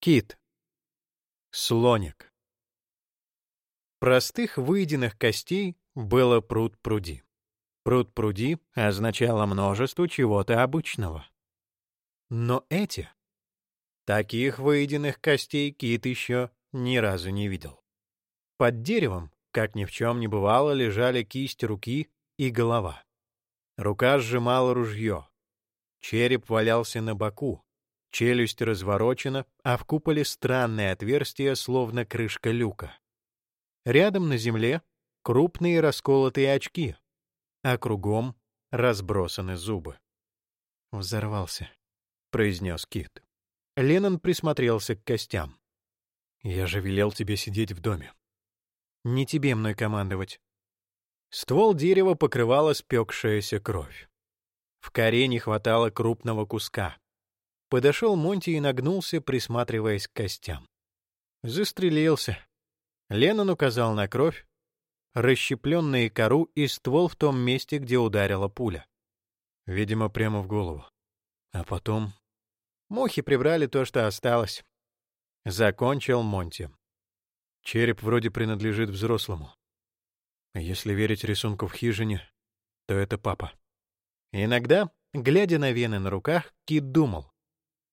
Кит. Слоник. Простых выеденных костей было пруд-пруди. Пруд-пруди означало множество чего-то обычного. Но эти... Таких выеденных костей Кит еще ни разу не видел. Под деревом, как ни в чем не бывало, лежали кисть руки и голова. Рука сжимала ружье. Череп валялся на боку, Челюсть разворочена, а в куполе странное отверстие, словно крышка люка. Рядом на земле крупные расколотые очки, а кругом разбросаны зубы. «Взорвался», — произнес Кит. Леннон присмотрелся к костям. «Я же велел тебе сидеть в доме». «Не тебе мной командовать». Ствол дерева покрывала спекшаяся кровь. В коре не хватало крупного куска. Подошел Монти и нагнулся, присматриваясь к костям. Застрелился. Леннон указал на кровь, расщепленные кору и ствол в том месте, где ударила пуля. Видимо, прямо в голову. А потом... Мухи прибрали то, что осталось. Закончил Монти. Череп вроде принадлежит взрослому. Если верить рисунку в хижине, то это папа. Иногда, глядя на вены на руках, Кит думал,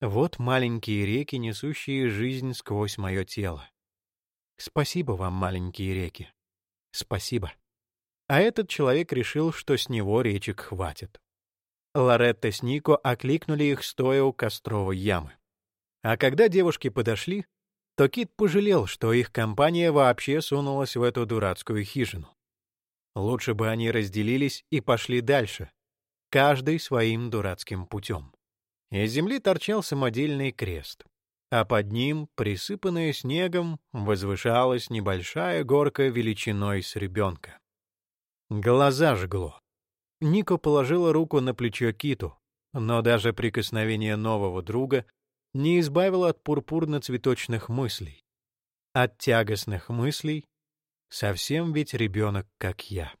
вот маленькие реки, несущие жизнь сквозь мое тело. Спасибо вам, маленькие реки. Спасибо. А этот человек решил, что с него речек хватит. Лоретта с Нико окликнули их, стоя у костровой ямы. А когда девушки подошли, то Кит пожалел, что их компания вообще сунулась в эту дурацкую хижину. Лучше бы они разделились и пошли дальше, каждый своим дурацким путем. Из земли торчал самодельный крест, а под ним, присыпанная снегом, возвышалась небольшая горка величиной с ребенка. Глаза жгло. Нико положила руку на плечо Киту, но даже прикосновение нового друга не избавило от пурпурно-цветочных мыслей. От тягостных мыслей совсем ведь ребенок, как я.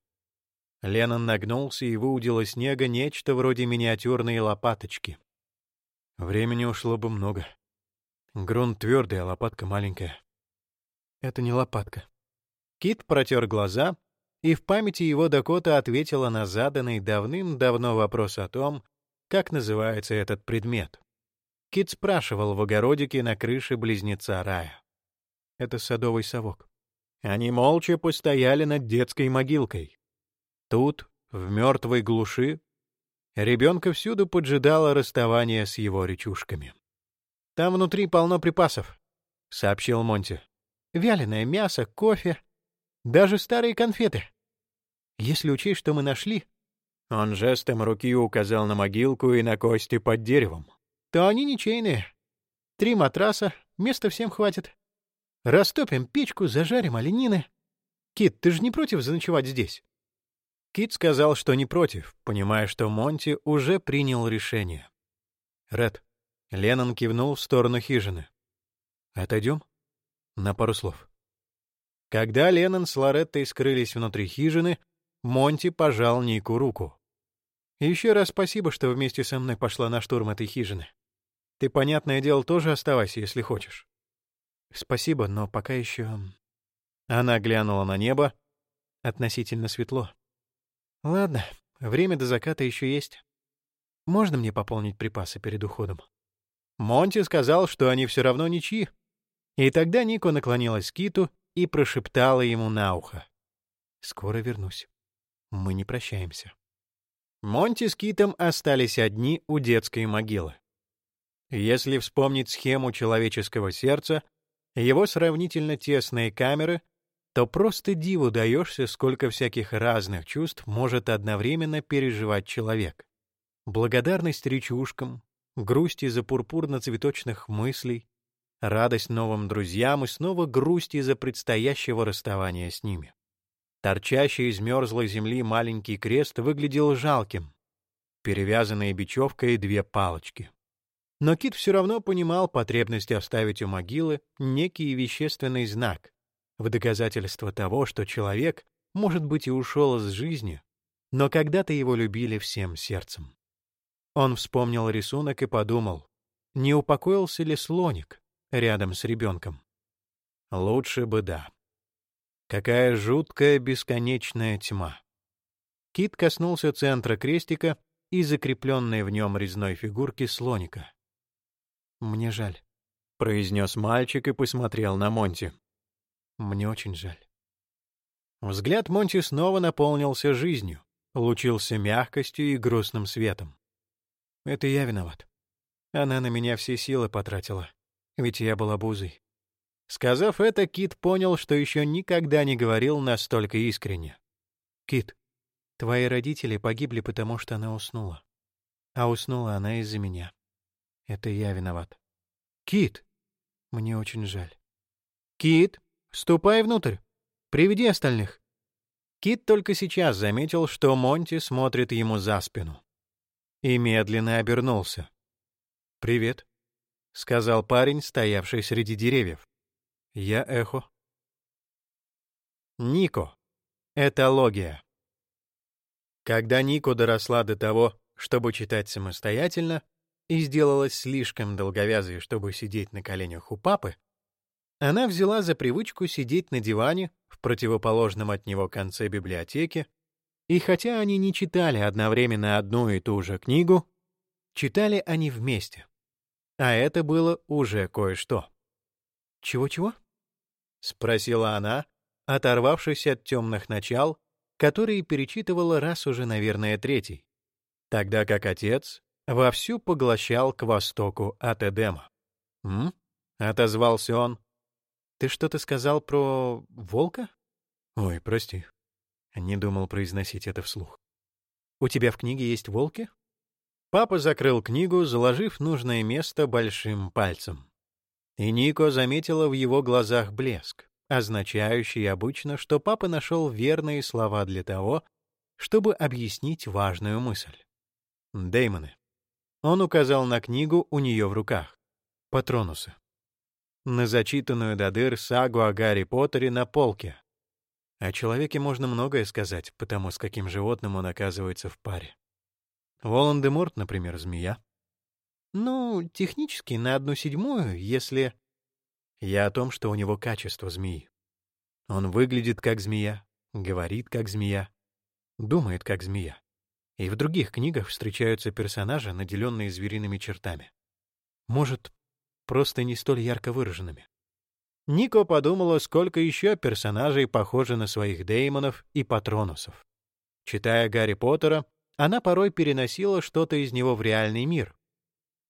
Леннон нагнулся и выудил из снега нечто вроде миниатюрной лопаточки. Времени ушло бы много. Грунт твердый, а лопатка маленькая. Это не лопатка. Кит протер глаза, и в памяти его Дакота ответила на заданный давным-давно вопрос о том, как называется этот предмет. Кит спрашивал в огородике на крыше близнеца рая. Это садовый совок. Они молча постояли над детской могилкой. Тут, в мертвой глуши, Ребенка всюду поджидало расставание с его речушками. «Там внутри полно припасов», — сообщил Монти. «Вяленое мясо, кофе, даже старые конфеты. Если учесть, что мы нашли...» Он жестом руки указал на могилку и на кости под деревом. «То они ничейные. Три матраса, места всем хватит. Растопим печку, зажарим оленины. Кит, ты же не против заночевать здесь?» Кит сказал, что не против, понимая, что Монти уже принял решение. «Ред», — Леннон кивнул в сторону хижины. «Отойдем?» На пару слов. Когда Леннон с Лореттой скрылись внутри хижины, Монти пожал Нику руку. «Еще раз спасибо, что вместе со мной пошла на штурм этой хижины. Ты, понятное дело, тоже оставайся, если хочешь». «Спасибо, но пока еще...» Она глянула на небо. Относительно светло. Ладно, время до заката еще есть. Можно мне пополнить припасы перед уходом? Монти сказал, что они все равно ничьи. И тогда Нико наклонилась к Киту и прошептала ему на ухо. «Скоро вернусь. Мы не прощаемся». Монти с Китом остались одни у детской могилы. Если вспомнить схему человеческого сердца, его сравнительно тесные камеры то просто диву даешься, сколько всяких разных чувств может одновременно переживать человек. Благодарность речушкам, грусть из-за пурпурно-цветочных мыслей, радость новым друзьям и снова грусть из-за предстоящего расставания с ними. Торчащий из мерзлой земли маленький крест выглядел жалким, перевязанные бечевкой две палочки. Но Кит все равно понимал потребность оставить у могилы некий вещественный знак, в доказательство того, что человек, может быть, и ушел из жизни, но когда-то его любили всем сердцем. Он вспомнил рисунок и подумал, не упокоился ли слоник, рядом с ребенком. Лучше бы да. Какая жуткая бесконечная тьма. Кит коснулся центра крестика и закрепленной в нем резной фигурки слоника. «Мне жаль», — произнес мальчик и посмотрел на Монти. «Мне очень жаль». Взгляд Монти снова наполнился жизнью, лучился мягкостью и грустным светом. «Это я виноват. Она на меня все силы потратила, ведь я был обузой». Сказав это, Кит понял, что еще никогда не говорил настолько искренне. «Кит, Твои родители погибли, потому что она уснула. А уснула она из-за меня. Это я виноват. Кит! Мне очень жаль. Кит, ступай внутрь. Приведи остальных. Кит только сейчас заметил, что Монти смотрит ему за спину. И медленно обернулся. «Привет», — сказал парень, стоявший среди деревьев. «Я Эхо». Нико. Этология. Когда Нико доросла до того, чтобы читать самостоятельно, и сделалась слишком долговязой, чтобы сидеть на коленях у папы, она взяла за привычку сидеть на диване в противоположном от него конце библиотеки, и хотя они не читали одновременно одну и ту же книгу, читали они вместе. А это было уже кое-что. «Чего-чего?» — спросила она, оторвавшись от темных начал которые перечитывала раз уже, наверное, третий, тогда как отец вовсю поглощал к востоку от Эдема. «М?» — отозвался он. «Ты что-то сказал про волка?» «Ой, прости». Не думал произносить это вслух. «У тебя в книге есть волки?» Папа закрыл книгу, заложив нужное место большим пальцем. И Нико заметила в его глазах блеск означающий обычно, что папа нашел верные слова для того, чтобы объяснить важную мысль. Деймоны. Он указал на книгу у нее в руках. Патронусы. На зачитанную до дыр сагу о Гарри Поттере на полке. О человеке можно многое сказать, потому с каким животным он оказывается в паре. Волан-де-Морт, например, змея. Ну, технически на одну седьмую, если... Я о том, что у него качество змеи. Он выглядит как змея, говорит как змея, думает как змея. И в других книгах встречаются персонажи, наделенные звериными чертами. Может, просто не столь ярко выраженными. Нико подумала, сколько еще персонажей похожи на своих деймонов и патронусов. Читая Гарри Поттера, она порой переносила что-то из него в реальный мир,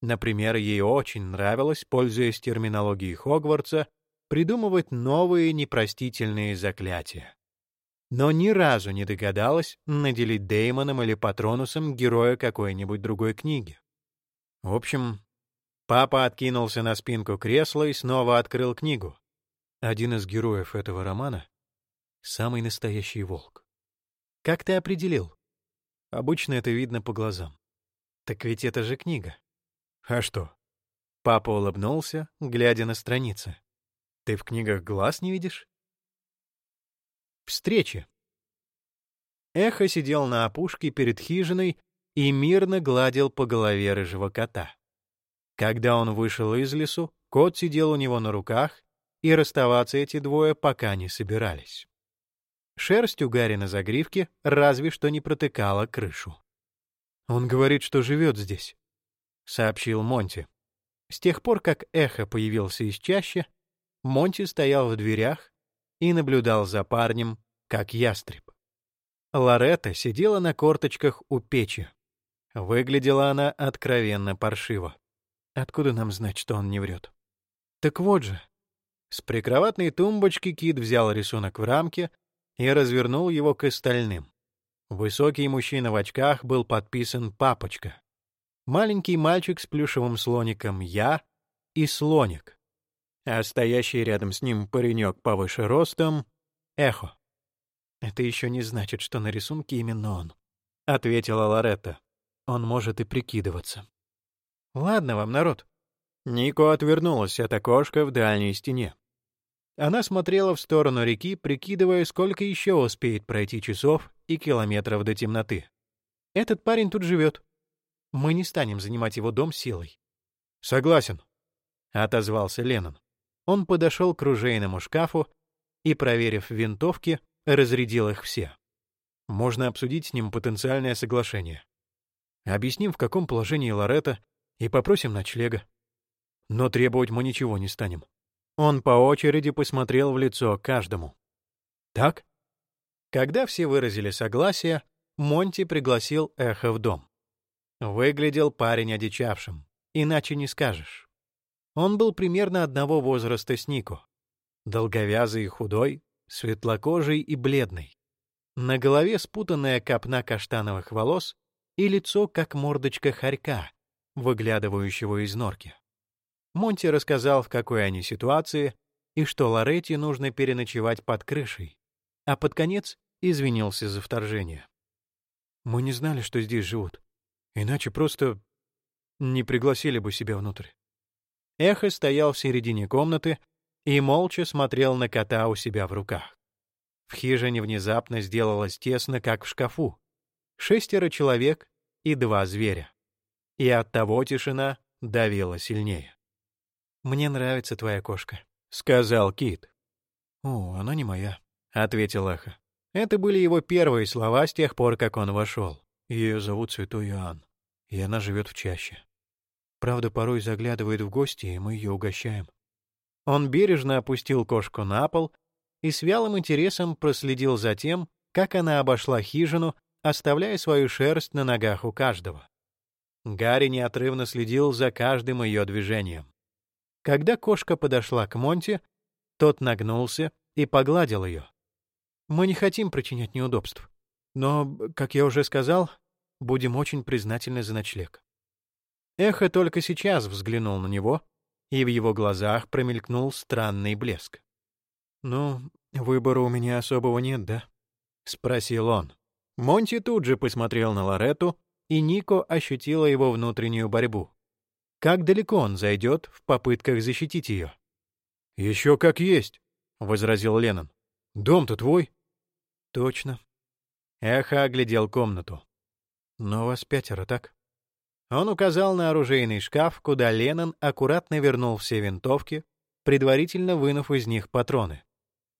Например, ей очень нравилось, пользуясь терминологией Хогвартса, придумывать новые непростительные заклятия. Но ни разу не догадалась наделить Деймоном или Патронусом героя какой-нибудь другой книги. В общем, папа откинулся на спинку кресла и снова открыл книгу. Один из героев этого романа — самый настоящий волк. Как ты определил? Обычно это видно по глазам. Так ведь это же книга. «А что?» Папа улыбнулся, глядя на страницы. «Ты в книгах глаз не видишь?» Встречи. Эхо сидел на опушке перед хижиной и мирно гладил по голове рыжего кота. Когда он вышел из лесу, кот сидел у него на руках, и расставаться эти двое пока не собирались. Шерсть у Гарри на загривке разве что не протыкала крышу. «Он говорит, что живет здесь», сообщил Монти. С тех пор, как эхо появился из чащи, Монти стоял в дверях и наблюдал за парнем, как ястреб. Лоретта сидела на корточках у печи. Выглядела она откровенно паршиво. Откуда нам знать, что он не врет? Так вот же. С прикроватной тумбочки Кит взял рисунок в рамке и развернул его к остальным. Высокий мужчина в очках был подписан «Папочка» маленький мальчик с плюшевым слоником «Я» и слоник, а стоящий рядом с ним паренек повыше ростом — Эхо. «Это еще не значит, что на рисунке именно он», — ответила Лоретта. «Он может и прикидываться». «Ладно вам, народ». Нико отвернулась от окошка в дальней стене. Она смотрела в сторону реки, прикидывая, сколько еще успеет пройти часов и километров до темноты. «Этот парень тут живет. Мы не станем занимать его дом силой. Согласен. — отозвался Леннон. Он подошел к ружейному шкафу и, проверив винтовки, разрядил их все. Можно обсудить с ним потенциальное соглашение. Объясним, в каком положении Лоретта, и попросим ночлега. Но требовать мы ничего не станем. Он по очереди посмотрел в лицо каждому. Так? Когда все выразили согласие, Монти пригласил Эхо в дом. Выглядел парень одичавшим, иначе не скажешь. Он был примерно одного возраста с Нико. Долговязый и худой, светлокожий и бледный. На голове спутанная копна каштановых волос и лицо, как мордочка хорька, выглядывающего из норки. Монти рассказал, в какой они ситуации, и что Лоретти нужно переночевать под крышей, а под конец извинился за вторжение. «Мы не знали, что здесь живут. Иначе просто не пригласили бы себя внутрь». Эхо стоял в середине комнаты и молча смотрел на кота у себя в руках. В хижине внезапно сделалось тесно, как в шкафу. Шестеро человек и два зверя. И оттого тишина давила сильнее. «Мне нравится твоя кошка», — сказал Кит. «О, она не моя», — ответил Эхо. Это были его первые слова с тех пор, как он вошел. Ее зовут Святой Иоанн, и она живет в чаще. Правда, порой заглядывает в гости, и мы ее угощаем. Он бережно опустил кошку на пол и с вялым интересом проследил за тем, как она обошла хижину, оставляя свою шерсть на ногах у каждого. Гарри неотрывно следил за каждым ее движением. Когда кошка подошла к Монте, тот нагнулся и погладил ее. Мы не хотим причинять неудобств. Но, как я уже сказал, будем очень признательны за ночлег. Эхо только сейчас взглянул на него, и в его глазах промелькнул странный блеск. «Ну, выбора у меня особого нет, да?» — спросил он. Монти тут же посмотрел на Лоретту, и Нико ощутила его внутреннюю борьбу. Как далеко он зайдет в попытках защитить ее? «Еще как есть», — возразил Леннон. «Дом-то твой». Точно. Эхо оглядел комнату. Но вас пятеро, так? Он указал на оружейный шкаф, куда Леннон аккуратно вернул все винтовки, предварительно вынув из них патроны.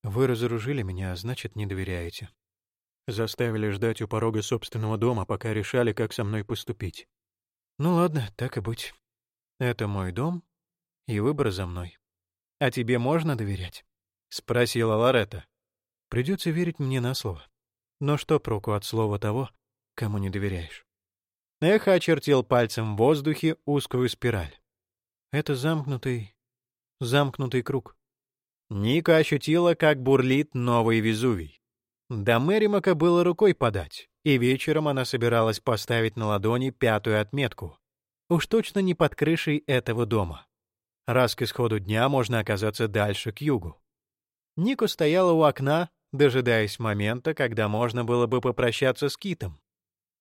Вы разоружили меня, а значит, не доверяете. Заставили ждать у порога собственного дома, пока решали, как со мной поступить. Ну ладно, так и быть. Это мой дом, и выбор за мной. А тебе можно доверять? — спросила Лоретта. Придется верить мне на слово. Но что проку от слова того, кому не доверяешь? Эхо очертил пальцем в воздухе узкую спираль. Это замкнутый... замкнутый круг. Ника ощутила, как бурлит новый Везувий. До Мэримака было рукой подать, и вечером она собиралась поставить на ладони пятую отметку. Уж точно не под крышей этого дома. Раз к исходу дня можно оказаться дальше, к югу. Ника стояла у окна, дожидаясь момента, когда можно было бы попрощаться с Китом.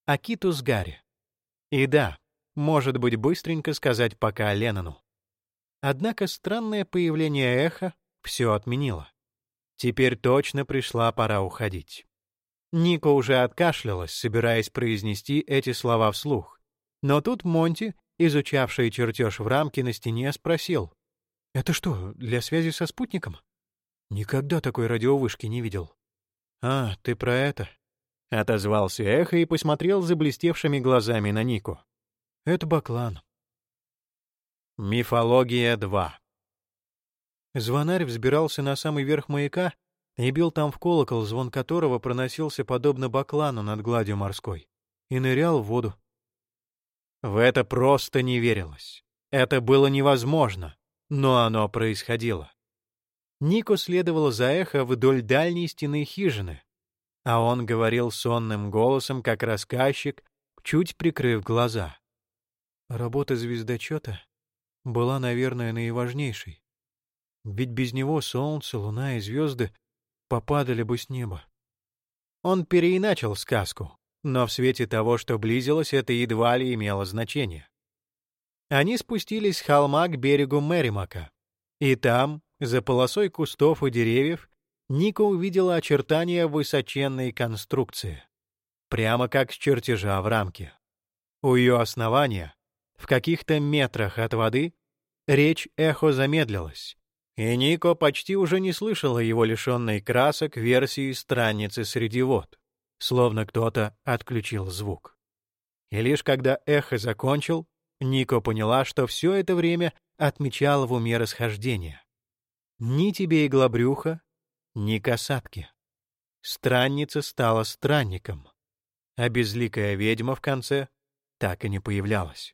А Киту с Гарри. И да, может быть, быстренько сказать пока Леннону. Однако странное появление эха все отменило. Теперь точно пришла пора уходить. Ника уже откашлялась, собираясь произнести эти слова вслух. Но тут Монти, изучавший чертеж в рамке на стене, спросил. «Это что, для связи со спутником?» Никогда такой радиовышки не видел. А, ты про это? Отозвался эхо и посмотрел за блестевшими глазами на Нику. Это Баклан. Мифология 2 Звонарь взбирался на самый верх маяка и бил там в колокол, звон которого проносился подобно баклану над гладью морской, и нырял в воду. В это просто не верилось. Это было невозможно, но оно происходило. Нику следовало за эхо вдоль дальней стены хижины, а он говорил сонным голосом, как рассказчик, чуть прикрыв глаза. Работа звездочета была, наверное, наиважнейшей. Ведь без него солнце, луна и звезды попадали бы с неба. Он переиначил сказку, но в свете того, что близилось, это едва ли имело значение. Они спустились с холма к берегу Мэримака, и там, за полосой кустов и деревьев Ника увидела очертания высоченной конструкции, прямо как с чертежа в рамке. У ее основания, в каких-то метрах от воды, речь эхо замедлилась, и Нико почти уже не слышала его лишенной красок версии странницы среди вод, словно кто-то отключил звук. И лишь когда эхо закончил, Нико поняла, что все это время отмечала в уме расхождение. Ни тебе иглобрюха, ни касатки. Странница стала странником, а безликая ведьма в конце так и не появлялась.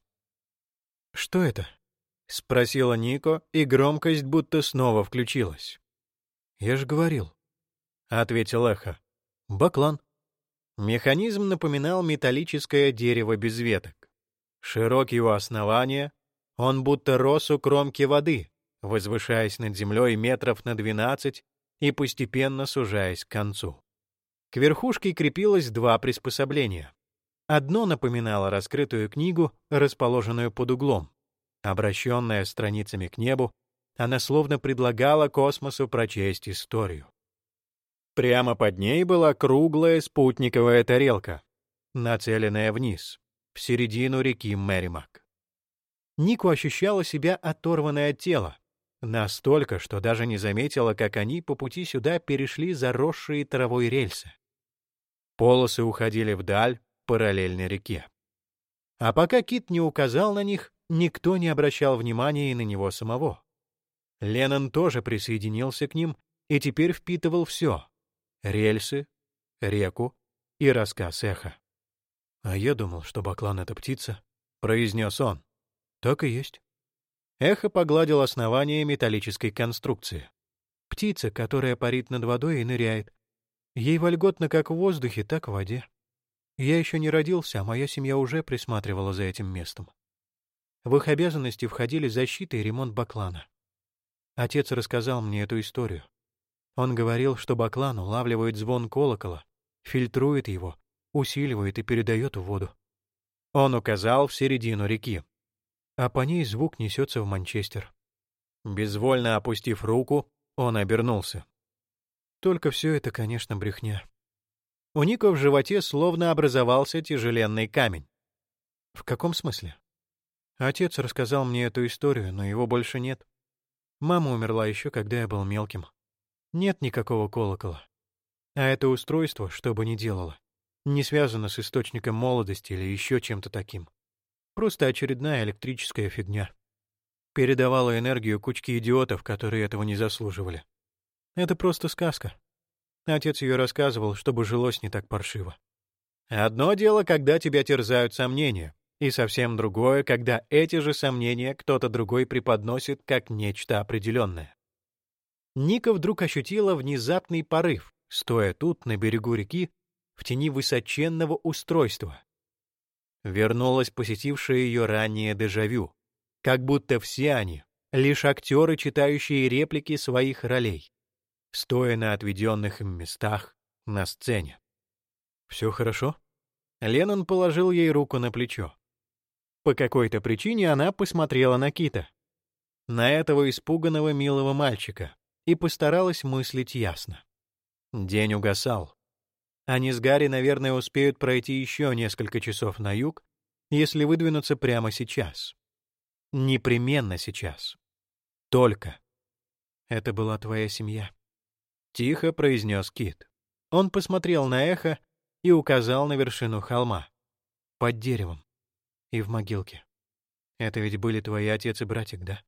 «Что это?» — спросила Нико, и громкость будто снова включилась. «Я же говорил», — ответил эхо. «Баклан». Механизм напоминал металлическое дерево без веток. Широкий у основания, он будто рос у кромки воды, возвышаясь над землей метров на двенадцать и постепенно сужаясь к концу. К верхушке крепилось два приспособления. Одно напоминало раскрытую книгу, расположенную под углом. Обращенная страницами к небу, она словно предлагала космосу прочесть историю. Прямо под ней была круглая спутниковая тарелка, нацеленная вниз, в середину реки Мэримак. Нику ощущала себя оторванной от тела, настолько, что даже не заметила, как они по пути сюда перешли заросшие травой рельсы. Полосы уходили вдаль, параллельно реке. А пока Кит не указал на них, никто не обращал внимания и на него самого. Леннон тоже присоединился к ним и теперь впитывал все — рельсы, реку и рассказ эха. «А я думал, что баклан — это птица», — произнес он. «Так и есть». Эхо погладил основание металлической конструкции. Птица, которая парит над водой и ныряет. Ей вольготно как в воздухе, так в воде. Я еще не родился, а моя семья уже присматривала за этим местом. В их обязанности входили защита и ремонт баклана. Отец рассказал мне эту историю. Он говорил, что баклан улавливает звон колокола, фильтрует его, усиливает и передает в воду. Он указал в середину реки. А по ней звук несется в Манчестер. Безвольно опустив руку, он обернулся. Только все это, конечно, брехня. У Ника в животе словно образовался тяжеленный камень. В каком смысле? Отец рассказал мне эту историю, но его больше нет. Мама умерла еще, когда я был мелким. Нет никакого колокола. А это устройство, что бы ни делало, не связано с источником молодости или еще чем-то таким. Просто очередная электрическая фигня. Передавала энергию кучке идиотов, которые этого не заслуживали. Это просто сказка. Отец ее рассказывал, чтобы жилось не так паршиво. Одно дело, когда тебя терзают сомнения, и совсем другое, когда эти же сомнения кто-то другой преподносит как нечто определенное. Ника вдруг ощутила внезапный порыв, стоя тут, на берегу реки, в тени высоченного устройства. Вернулась посетившая ее ранее дежавю, как будто все они — лишь актеры, читающие реплики своих ролей стоя на отведенных им местах на сцене. «Все хорошо?» Леннон положил ей руку на плечо. По какой-то причине она посмотрела на Кита, на этого испуганного милого мальчика, и постаралась мыслить ясно. День угасал. Они с Гарри, наверное, успеют пройти еще несколько часов на юг, если выдвинуться прямо сейчас. Непременно сейчас. Только. Это была твоя семья. Тихо произнес Кит. Он посмотрел на эхо и указал на вершину холма. Под деревом. И в могилке. Это ведь были твои отец и братик, да?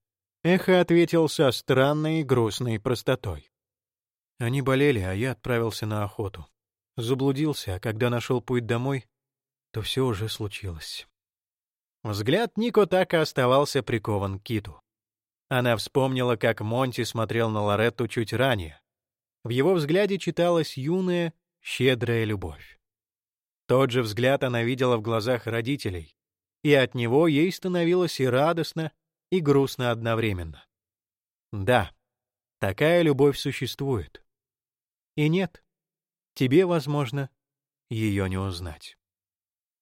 Эхо ответил со странной и грустной простотой. Они болели, а я отправился на охоту. Заблудился, а когда нашел путь домой, то все уже случилось. Взгляд Нико так и оставался прикован к Киту. Она вспомнила, как Монти смотрел на Лоретту чуть ранее, в его взгляде читалась юная, щедрая любовь. Тот же взгляд она видела в глазах родителей, и от него ей становилось и радостно, и грустно одновременно. Да, такая любовь существует. И нет, тебе, возможно, ее не узнать.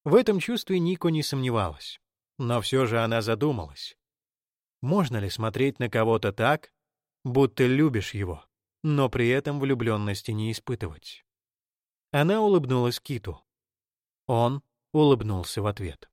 В этом чувстве Нико не сомневалась, но все же она задумалась. Можно ли смотреть на кого-то так, будто любишь его? но при этом влюбленности не испытывать. Она улыбнулась Киту. Он улыбнулся в ответ.